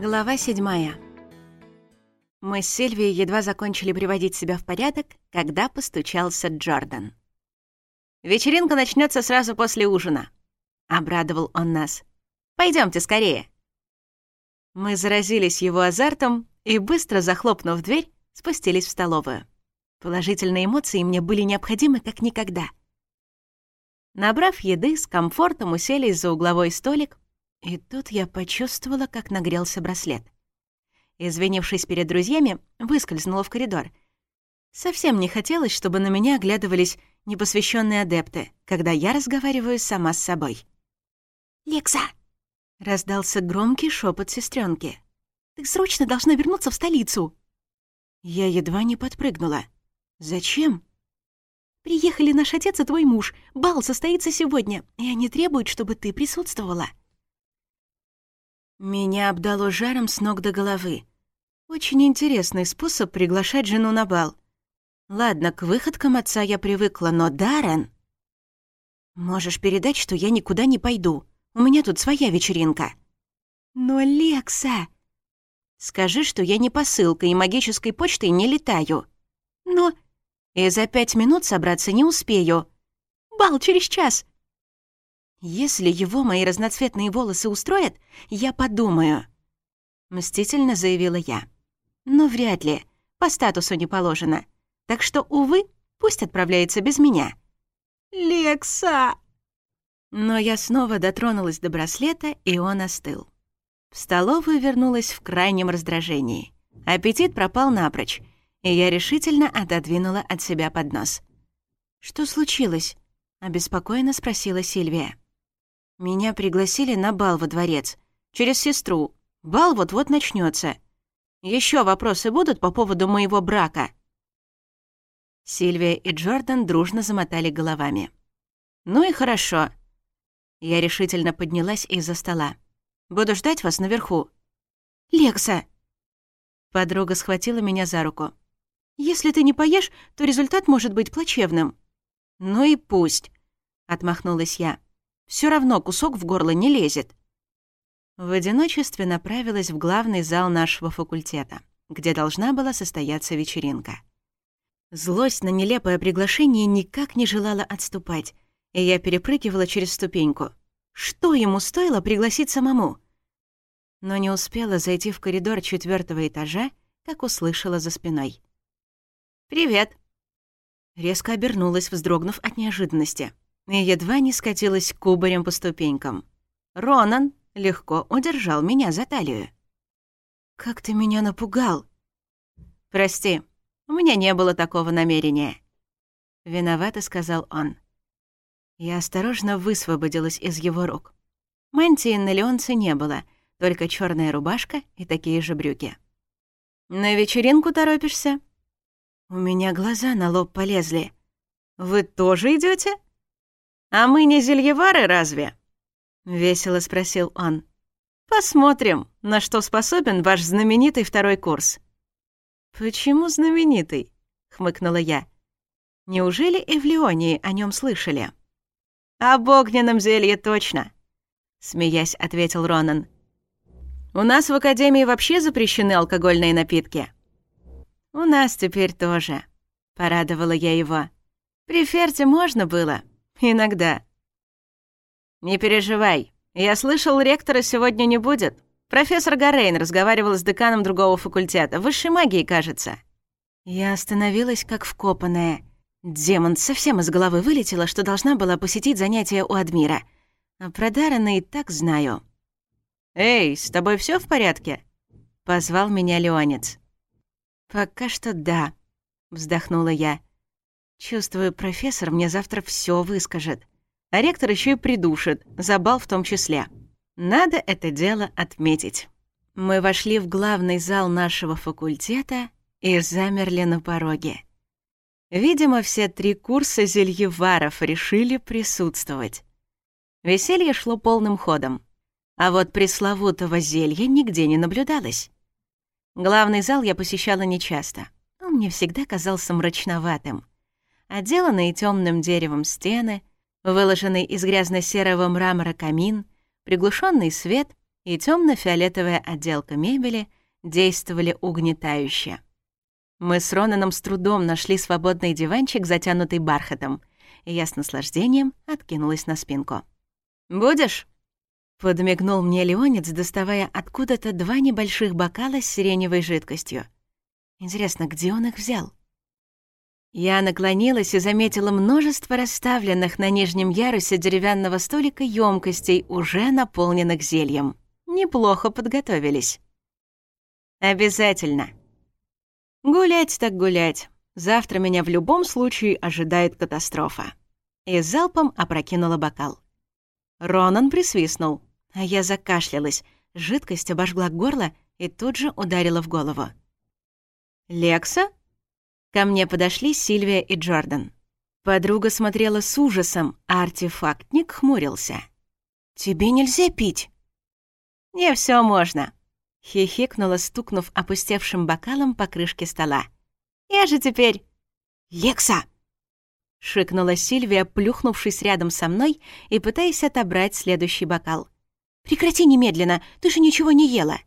Глава седьмая. Мы с Сильвией едва закончили приводить себя в порядок, когда постучался Джордан. «Вечеринка начнется сразу после ужина», — обрадовал он нас. Пойдемте скорее». Мы заразились его азартом и, быстро захлопнув дверь, спустились в столовую. Положительные эмоции мне были необходимы как никогда. Набрав еды, с комфортом уселись за угловой столик, и тут я почувствовала, как нагрелся браслет. Извинившись перед друзьями, выскользнула в коридор. Совсем не хотелось, чтобы на меня оглядывались непосвященные адепты, когда я разговариваю сама с собой. «Лекса!» — раздался громкий шепот сестренки. «Ты срочно должна вернуться в столицу!» Я едва не подпрыгнула. «Зачем?» «Приехали наш отец и твой муж. Бал состоится сегодня, и они требуют, чтобы ты присутствовала». Меня обдало жаром с ног до головы. Очень интересный способ приглашать жену на бал. Ладно, к выходкам отца я привыкла, но Даррен... Можешь передать, что я никуда не пойду. У меня тут своя вечеринка. Но, Лекса... Скажи, что я не посылкой и магической почтой не летаю. Но... И за пять минут собраться не успею. Бал через час. «Если его мои разноцветные волосы устроят, я подумаю», — мстительно заявила я. «Но вряд ли. По статусу не положено. Так что, увы, пусть отправляется без меня». «Лекса!» Но я снова дотронулась до браслета, и он остыл. В столовую вернулась в крайнем раздражении. Аппетит пропал напрочь, и я решительно отодвинула от себя поднос. «Что случилось?» — обеспокоенно спросила Сильвия. «Меня пригласили на бал во дворец. Через сестру. Бал вот-вот начнется. Еще вопросы будут по поводу моего брака?» Сильвия и Джордан дружно замотали головами. «Ну и хорошо». Я решительно поднялась из-за стола. «Буду ждать вас наверху». «Лекса!» Подруга схватила меня за руку. «Если ты не поешь, то результат может быть плачевным». «Ну и пусть», — отмахнулась я. Все равно кусок в горло не лезет. В одиночестве направилась в главный зал нашего факультета, где должна была состояться вечеринка. Злость на нелепое приглашение никак не желала отступать, и я перепрыгивала через ступеньку. Что ему стоило пригласить самому? Но не успела зайти в коридор четвертого этажа, как услышала за спиной. «Привет!» Резко обернулась, вздрогнув от неожиданности едва не скатилась кубарем по ступенькам. Ронан легко удержал меня за талию. «Как ты меня напугал!» «Прости, у меня не было такого намерения». Виновата, сказал он. Я осторожно высвободилась из его рук. Мантии на Леонце не было, только черная рубашка и такие же брюки. «На вечеринку торопишься?» «У меня глаза на лоб полезли». «Вы тоже идете? «А мы не зельевары разве?» — весело спросил он. «Посмотрим, на что способен ваш знаменитый второй курс». «Почему знаменитый?» — хмыкнула я. «Неужели и в Леонии о нем слышали?» «Об огненном зелье точно», — смеясь ответил Ронан. «У нас в Академии вообще запрещены алкогольные напитки». «У нас теперь тоже», — порадовала я его. «При Ферте можно было, «Иногда». «Не переживай. Я слышал, ректора сегодня не будет. Профессор Гаррейн разговаривал с деканом другого факультета, высшей магии, кажется». Я остановилась как вкопанная. Демон совсем из головы вылетела, что должна была посетить занятия у Адмира. А про Даррена и так знаю. «Эй, с тобой все в порядке?» — позвал меня Леонец. «Пока что да», — вздохнула я. Чувствую, профессор мне завтра все выскажет. А ректор еще и придушит, за бал в том числе. Надо это дело отметить. Мы вошли в главный зал нашего факультета и замерли на пороге. Видимо, все три курса зельеваров решили присутствовать. Веселье шло полным ходом. А вот пресловутого зелья нигде не наблюдалось. Главный зал я посещала нечасто. Он мне всегда казался мрачноватым — отделанные темным деревом стены, выложенный из грязно-серого мрамора камин, приглушенный свет и темно-фиолетовая отделка мебели действовали угнетающе. Мы с Ронаном с трудом нашли свободный диванчик, затянутый бархатом, и я с наслаждением откинулась на спинку. «Будешь?» — подмигнул мне Леонец, доставая откуда-то два небольших бокала с сиреневой жидкостью. «Интересно, где он их взял?» Я наклонилась и заметила множество расставленных на нижнем ярусе деревянного столика емкостей, уже наполненных зельем. Неплохо подготовились. «Обязательно», Гулять так гулять. Завтра меня в любом случае ожидает катастрофа. И залпом опрокинула бокал. Ронан присвистнул, а я закашлялась. Жидкость обожгла горло и тут же ударила в голову. «Лекса?» Ко мне подошли Сильвия и Джордан. Подруга смотрела с ужасом, а артефактник хмурился. «Тебе нельзя пить?» «Не все можно», — хихикнула, стукнув опустевшим бокалом по крышке стола. «Я же теперь...» «Лекса!» — шикнула Сильвия, плюхнувшись рядом со мной и пытаясь отобрать следующий бокал. «Прекрати немедленно, ты же ничего не ела!»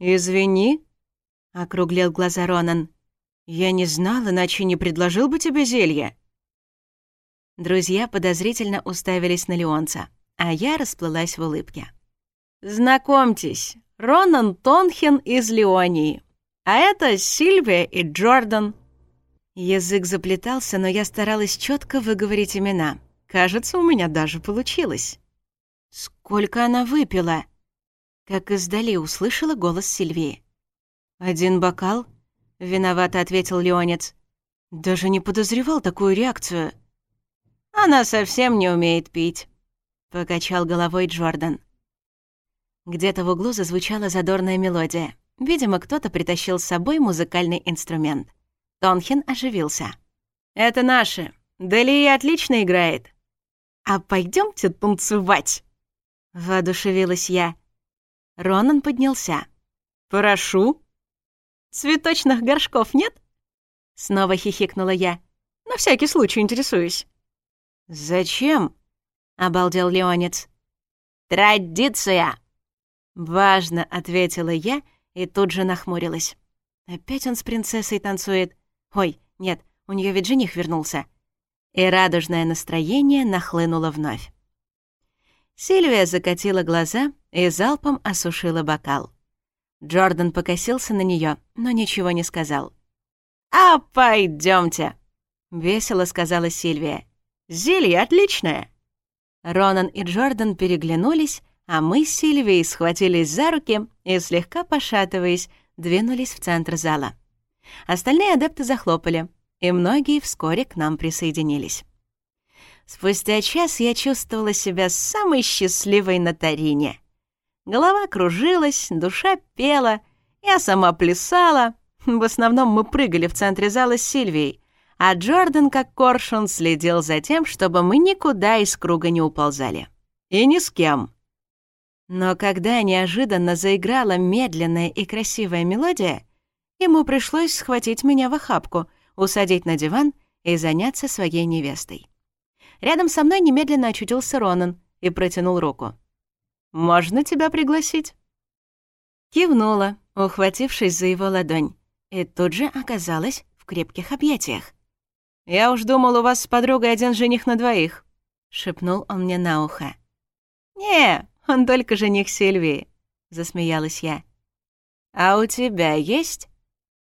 «Извини», — округлил глаза Ронан. «Я не знал, иначе не предложил бы тебе зелье». Друзья подозрительно уставились на Леонца, а я расплылась в улыбке. «Знакомьтесь, Ронан Тонхен из Леонии, а это Сильвия и Джордан». Язык заплетался, но я старалась четко выговорить имена. Кажется, у меня даже получилось. «Сколько она выпила?» Как издали услышала голос Сильвии. «Один бокал?» Виновато ответил Леонец. Даже не подозревал такую реакцию. Она совсем не умеет пить. Покачал головой Джордан. Где-то в углу зазвучала задорная мелодия. Видимо, кто-то притащил с собой музыкальный инструмент. Тонхин оживился. «Это наши. Делия отлично играет». «А пойдемте танцевать!» — воодушевилась я. Ронан поднялся. «Прошу!» цветочных горшков нет?» Снова хихикнула я. «На всякий случай интересуюсь». «Зачем?» — обалдел Леонец. «Традиция!» «Важно», — ответила я и тут же нахмурилась. «Опять он с принцессой танцует. Ой, нет, у нее ведь жених вернулся». И радужное настроение нахлынуло вновь. Сильвия закатила глаза и залпом осушила бокал. Джордан покосился на нее, но ничего не сказал. «А пойдемте, весело сказала Сильвия. «Зелье отличное!» Ронан и Джордан переглянулись, а мы с Сильвией схватились за руки и, слегка пошатываясь, двинулись в центр зала. Остальные адепты захлопали, и многие вскоре к нам присоединились. Спустя час я чувствовала себя самой счастливой на Тарине — Голова кружилась, душа пела, я сама плясала. В основном мы прыгали в центре зала с Сильвией, а Джордан, как коршун, следил за тем, чтобы мы никуда из круга не уползали. И ни с кем. Но когда неожиданно заиграла медленная и красивая мелодия, ему пришлось схватить меня в охапку, усадить на диван и заняться своей невестой. Рядом со мной немедленно очутился Ронан и протянул руку можно тебя пригласить?» Кивнула, ухватившись за его ладонь, и тут же оказалась в крепких объятиях. «Я уж думал, у вас с подругой один жених на двоих», — шепнул он мне на ухо. «Не, он только жених Сильвии», — засмеялась я. «А у тебя есть?»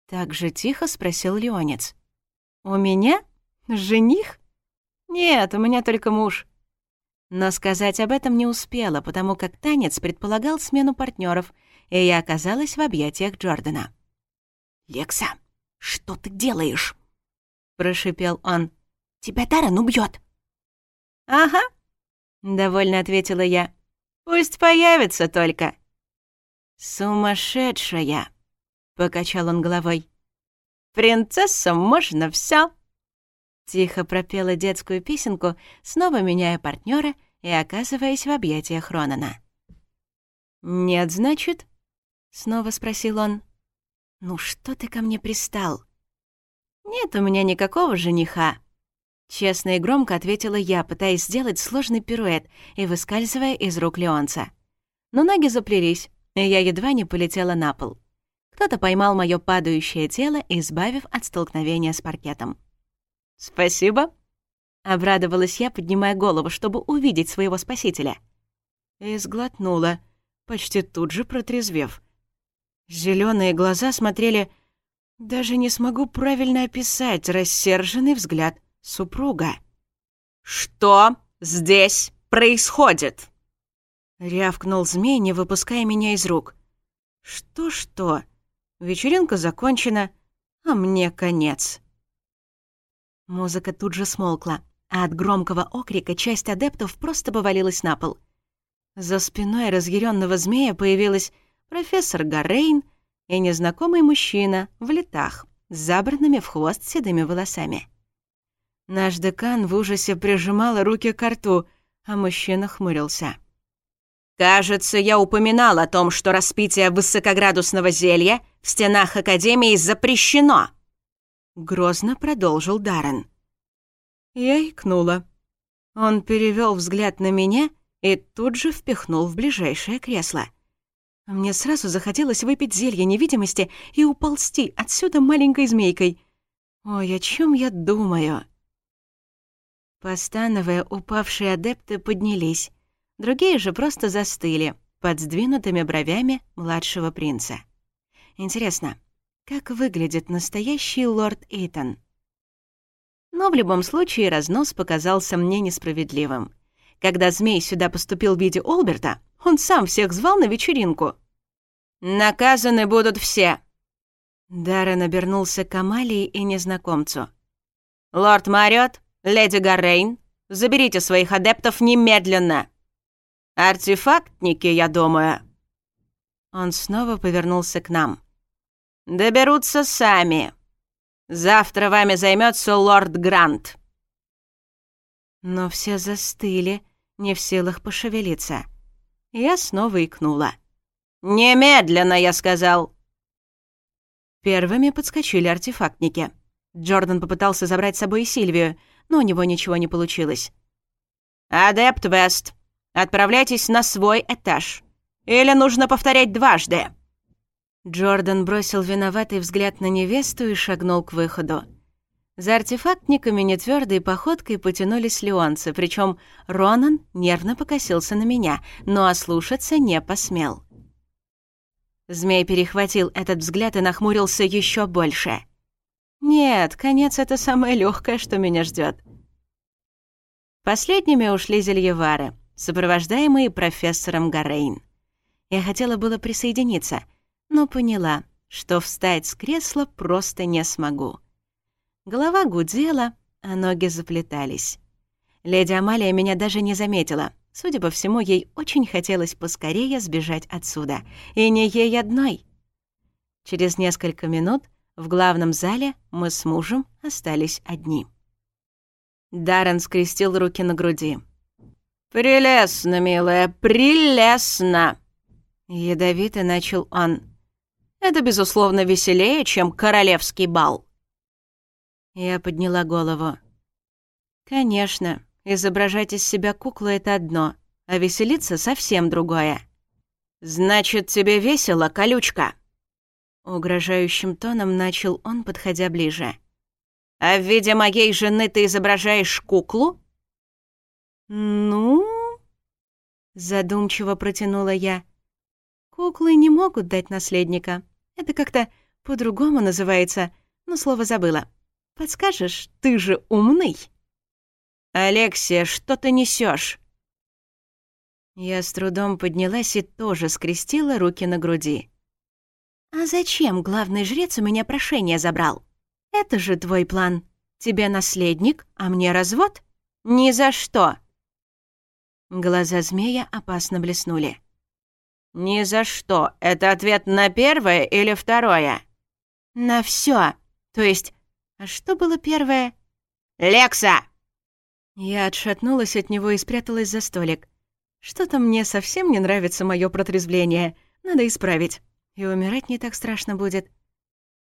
Так же тихо спросил Леонец. «У меня? Жених?» «Нет, у меня только муж. Но сказать об этом не успела, потому как танец предполагал смену партнеров, и я оказалась в объятиях Джордана. «Лекса, что ты делаешь?» — прошипел он. «Тебя Таран убьет. «Ага», — довольно ответила я. «Пусть появится только». «Сумасшедшая!» — покачал он головой. Принцесса, можно все. Тихо пропела детскую песенку, снова меняя партнера и оказываясь в объятиях Ронана. «Нет, значит?» — снова спросил он. «Ну что ты ко мне пристал?» «Нет у меня никакого жениха», — честно и громко ответила я, пытаясь сделать сложный пируэт и выскальзывая из рук Леонца. Но ноги заплелись, и я едва не полетела на пол. Кто-то поймал мое падающее тело, избавив от столкновения с паркетом. «Спасибо», — обрадовалась я, поднимая голову, чтобы увидеть своего спасителя. И сглотнула, почти тут же протрезвев. Зеленые глаза смотрели... Даже не смогу правильно описать рассерженный взгляд супруга. «Что здесь происходит?» Рявкнул змей, не выпуская меня из рук. «Что-что? Вечеринка закончена, а мне конец». Музыка тут же смолкла, а от громкого окрика часть адептов просто повалилась на пол. За спиной разъяренного змея появилась профессор Гаррейн и незнакомый мужчина в летах, с забранными в хвост седыми волосами. Наш декан в ужасе прижимал руки к рту, а мужчина хмурился. «Кажется, я упоминал о том, что распитие высокоградусного зелья в стенах Академии запрещено!» грозно продолжил Даррен. Я икнула. Он перевел взгляд на меня и тут же впихнул в ближайшее кресло. Мне сразу захотелось выпить зелье невидимости и уползти отсюда маленькой змейкой. Ой, о чем я думаю? Постановая, упавшие адепты поднялись. Другие же просто застыли под сдвинутыми бровями младшего принца. Интересно, как выглядит настоящий лорд Итан. Но в любом случае разнос показался мне несправедливым. Когда змей сюда поступил в виде Олберта, он сам всех звал на вечеринку. «Наказаны будут все!» Даррен обернулся к Амалии и незнакомцу. «Лорд Мариот, леди Гаррейн, заберите своих адептов немедленно!» «Артефактники, я думаю!» Он снова повернулся к нам доберутся сами. Завтра вами займется лорд Грант». Но все застыли, не в силах пошевелиться. Я снова икнула. «Немедленно!» — я сказал. Первыми подскочили артефактники. Джордан попытался забрать с собой Сильвию, но у него ничего не получилось. «Адепт Вест, отправляйтесь на свой этаж. Или нужно повторять дважды?» Джордан бросил виноватый взгляд на невесту и шагнул к выходу. За артефактниками нетвёрдой походкой потянулись леонцы, причем Ронан нервно покосился на меня, но ослушаться не посмел. Змей перехватил этот взгляд и нахмурился еще больше. «Нет, конец — это самое легкое, что меня ждет. Последними ушли зельевары, сопровождаемые профессором Гарейн. Я хотела было присоединиться — но поняла, что встать с кресла просто не смогу. Голова гудела, а ноги заплетались. Леди Амалия меня даже не заметила. Судя по всему, ей очень хотелось поскорее сбежать отсюда. И не ей одной. Через несколько минут в главном зале мы с мужем остались одни. Даррен скрестил руки на груди. «Прелестно, милая, прелестно!» Ядовито начал он. Это, безусловно, веселее, чем королевский бал. Я подняла голову. Конечно, изображать из себя куклу — это одно, а веселиться — совсем другое. «Значит, тебе весело, колючка?» Угрожающим тоном начал он, подходя ближе. «А в виде моей жены ты изображаешь куклу?» «Ну...» Задумчиво протянула я. «Куклы не могут дать наследника. Это как-то по-другому называется, но слово забыла. Подскажешь, ты же умный. Алексия, что ты несешь? Я с трудом поднялась и тоже скрестила руки на груди. «А зачем главный жрец у меня прошение забрал? Это же твой план. Тебе наследник, а мне развод? Ни за что!» Глаза змея опасно блеснули. «Ни за что. Это ответ на первое или второе?» «На все. То есть... А что было первое?» «Лекса!» Я отшатнулась от него и спряталась за столик. Что-то мне совсем не нравится мое протрезвление. Надо исправить. И умирать не так страшно будет.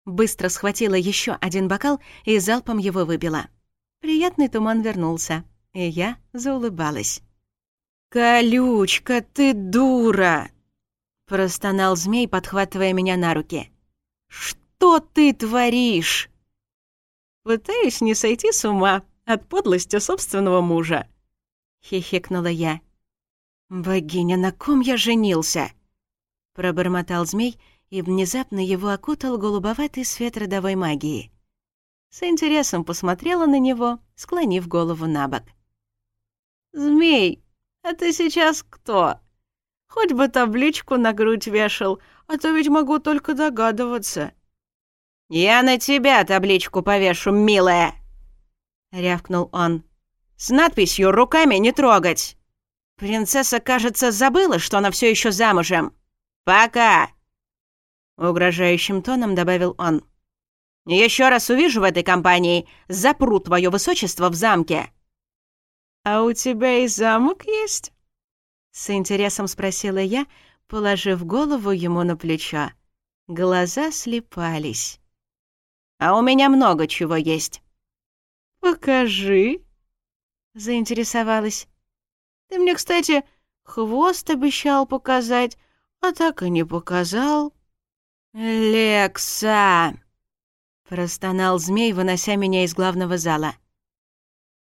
Быстро схватила еще один бокал и залпом его выбила. Приятный туман вернулся, и я заулыбалась. «Колючка, ты дура! — простонал змей, подхватывая меня на руки. «Что ты творишь?» «Пытаюсь не сойти с ума от подлости собственного мужа», — хихикнула я. «Богиня, на ком я женился?» — пробормотал змей, и внезапно его окутал голубоватый свет родовой магии. С интересом посмотрела на него, склонив голову на бок. «Змей, а ты сейчас кто?» Хоть бы табличку на грудь вешал, а то ведь могу только догадываться». «Я на тебя табличку повешу, милая!» — рявкнул он. «С надписью «Руками не трогать». Принцесса, кажется, забыла, что она все еще замужем. Пока!» Угрожающим тоном добавил он. «Еще раз увижу в этой компании, запру твое высочество в замке». «А у тебя и замок есть?» С интересом спросила я, положив голову ему на плечо. Глаза слепались. «А у меня много чего есть». «Покажи», — заинтересовалась. «Ты мне, кстати, хвост обещал показать, а так и не показал». «Лекса!» — простонал змей, вынося меня из главного зала.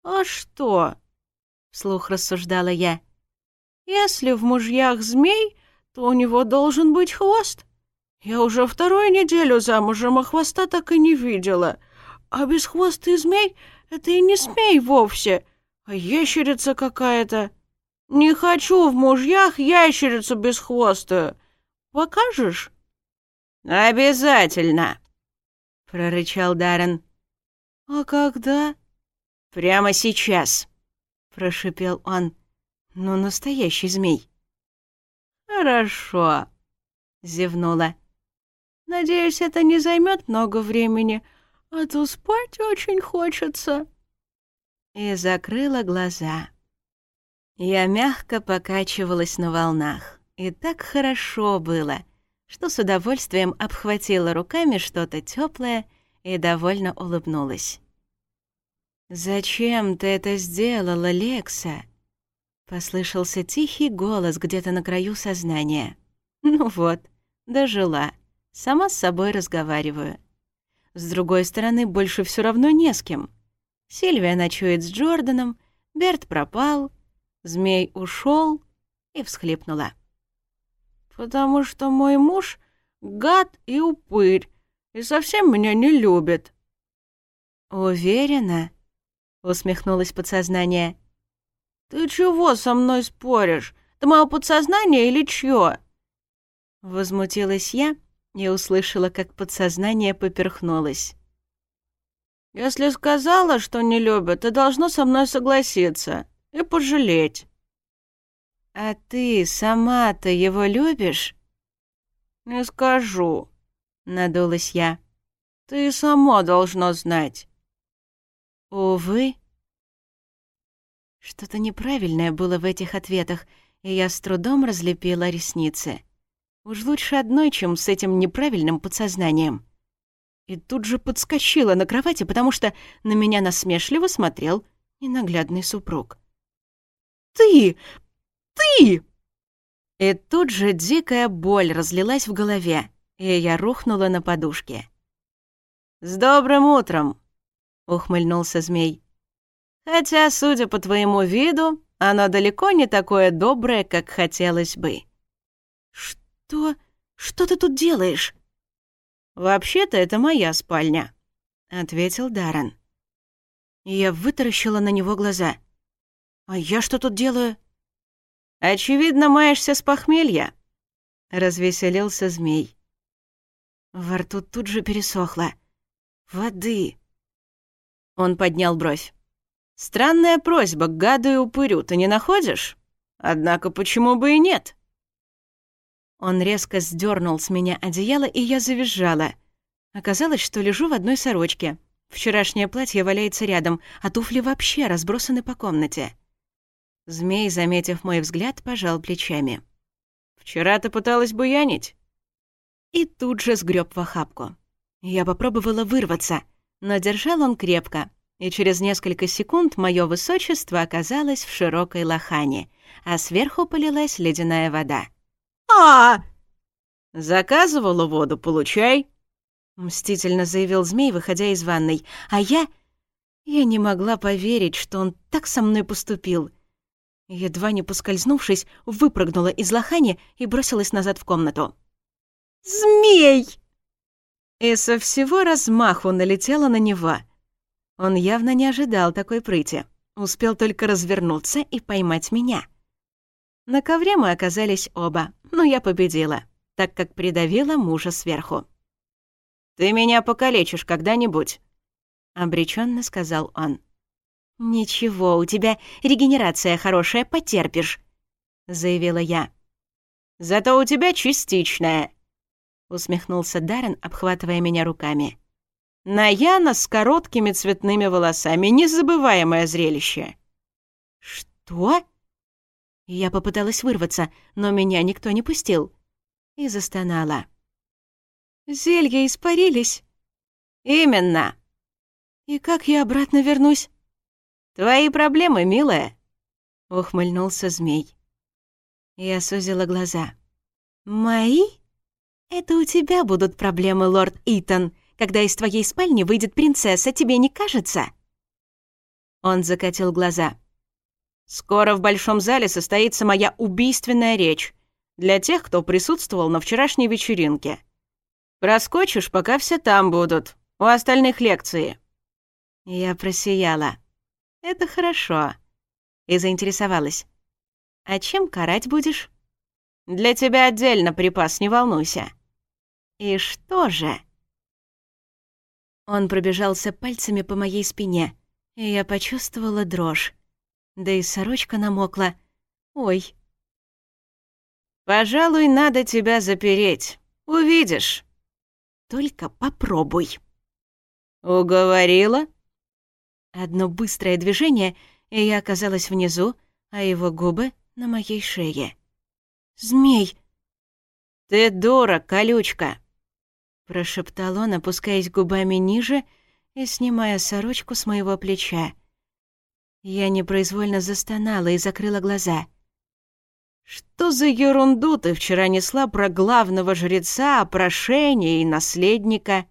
«А что?» — вслух рассуждала я. Если в мужьях змей, то у него должен быть хвост. Я уже вторую неделю замужем, а хвоста так и не видела. А без безхвостый змей — это и не змей вовсе, а ящерица какая-то. Не хочу в мужьях ящерицу без хвоста. Покажешь? Обязательно, — прорычал Даррен. А когда? Прямо сейчас, — прошипел он но настоящий змей. «Хорошо», — зевнула. «Надеюсь, это не займет много времени, а то спать очень хочется». И закрыла глаза. Я мягко покачивалась на волнах, и так хорошо было, что с удовольствием обхватила руками что-то теплое и довольно улыбнулась. «Зачем ты это сделала, Лекса?» Послышался тихий голос где-то на краю сознания. «Ну вот, дожила. Сама с собой разговариваю. С другой стороны, больше все равно не с кем. Сильвия ночует с Джорданом, Берт пропал, змей ушел и всхлипнула. «Потому что мой муж — гад и упырь, и совсем меня не любит». «Уверена?» — усмехнулось подсознание. «Ты чего со мной споришь? Ты мое подсознание или чье?» Возмутилась я, и услышала, как подсознание поперхнулось. «Если сказала, что не любит, ты должно со мной согласиться и пожалеть». «А ты сама-то его любишь?» «Не скажу», — надулась я. «Ты сама должно знать». «Увы». Что-то неправильное было в этих ответах, и я с трудом разлепила ресницы. Уж лучше одной, чем с этим неправильным подсознанием. И тут же подскочила на кровати, потому что на меня насмешливо смотрел ненаглядный супруг. «Ты! Ты!» И тут же дикая боль разлилась в голове, и я рухнула на подушке. «С добрым утром!» — ухмыльнулся змей. Хотя, судя по твоему виду, оно далеко не такое доброе, как хотелось бы. Что? Что ты тут делаешь? Вообще-то это моя спальня, ответил Даррен. Я вытаращила на него глаза. А я что тут делаю? Очевидно, маешься с похмелья, развеселился змей. Во рту тут же пересохло. Воды. Он поднял бровь. Странная просьба к гаду и упырю, ты не находишь? Однако почему бы и нет? Он резко сдернул с меня одеяло, и я завизжала. Оказалось, что лежу в одной сорочке. Вчерашнее платье валяется рядом, а туфли вообще разбросаны по комнате. Змей, заметив мой взгляд, пожал плечами. «Вчера ты пыталась буянить?» И тут же сгреб в охапку. Я попробовала вырваться, но держал он крепко — и через несколько секунд мое высочество оказалось в широкой лохане, а сверху полилась ледяная вода. а «Заказывала воду, получай!» — мстительно заявил змей, выходя из ванной. «А я...» Я не могла поверить, что он так со мной поступил. Едва не поскользнувшись, выпрыгнула из лохани и бросилась назад в комнату. «Змей!» И со всего размаху налетела на него — он явно не ожидал такой прыти. Успел только развернуться и поймать меня. На ковре мы оказались оба, но я победила, так как придавила мужа сверху. «Ты меня покалечишь когда-нибудь», — обреченно сказал он. «Ничего, у тебя регенерация хорошая, потерпишь», — заявила я. «Зато у тебя частичная», — усмехнулся Даррен, обхватывая меня руками. Наяна с короткими цветными волосами. Незабываемое зрелище. «Что?» Я попыталась вырваться, но меня никто не пустил. И застонала. «Зелья испарились?» «Именно!» «И как я обратно вернусь?» «Твои проблемы, милая!» — ухмыльнулся змей. Я сузила глаза. «Мои? Это у тебя будут проблемы, лорд Итан!» когда из твоей спальни выйдет принцесса, тебе не кажется?» Он закатил глаза. «Скоро в Большом зале состоится моя убийственная речь для тех, кто присутствовал на вчерашней вечеринке. Проскочишь, пока все там будут, у остальных лекции». Я просияла. «Это хорошо». И заинтересовалась. «А чем карать будешь?» «Для тебя отдельно припас, не волнуйся». «И что же?» Он пробежался пальцами по моей спине, и я почувствовала дрожь. Да и сорочка намокла. Ой. «Пожалуй, надо тебя запереть. Увидишь». «Только попробуй». «Уговорила?» Одно быстрое движение, и я оказалась внизу, а его губы — на моей шее. «Змей!» «Ты дура, колючка!» прошептал он, опускаясь губами ниже и снимая сорочку с моего плеча. Я непроизвольно застонала и закрыла глаза. «Что за ерунду ты вчера несла про главного жреца, прошение и наследника?»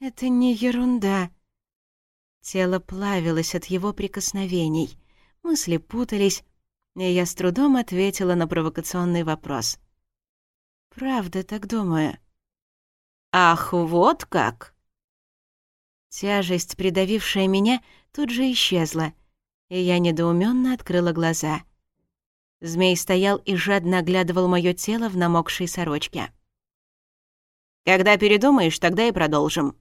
«Это не ерунда». Тело плавилось от его прикосновений, мысли путались, и я с трудом ответила на провокационный вопрос. «Правда, так думаю». «Ах, вот как!» Тяжесть, придавившая меня, тут же исчезла, и я недоуменно открыла глаза. Змей стоял и жадно оглядывал мое тело в намокшей сорочке. «Когда передумаешь, тогда и продолжим».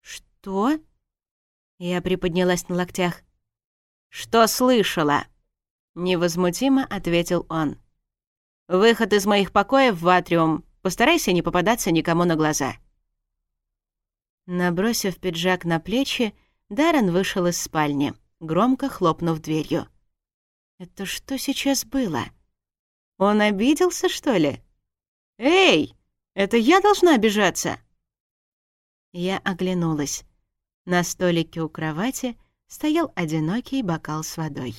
«Что?» Я приподнялась на локтях. «Что слышала?» Невозмутимо ответил он. «Выход из моих покоев в атриум Постарайся не попадаться никому на глаза». Набросив пиджак на плечи, Даррен вышел из спальни, громко хлопнув дверью. «Это что сейчас было? Он обиделся, что ли? Эй, это я должна обижаться!» Я оглянулась. На столике у кровати стоял одинокий бокал с водой.